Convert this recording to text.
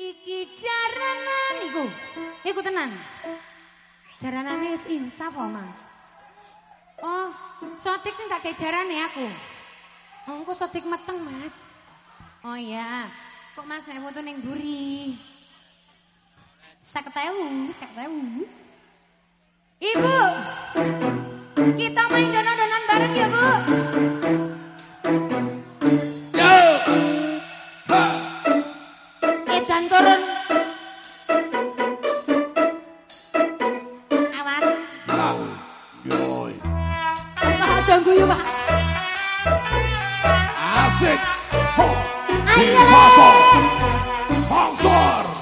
Iki jaranan iku. Iku tenan. Jaranane wis insaf kok, Mas. Oh, sotik sing tak jarane aku. Oh, engko sotik meteng, Mas. Oh iya. Kok Mas nek foto ning mburi? Saketewu, saketewu. Ibu, kita main donon-donon bareng ya, Bu. Aja guyu, mah, Asik. Ho. Ayo. Pasor.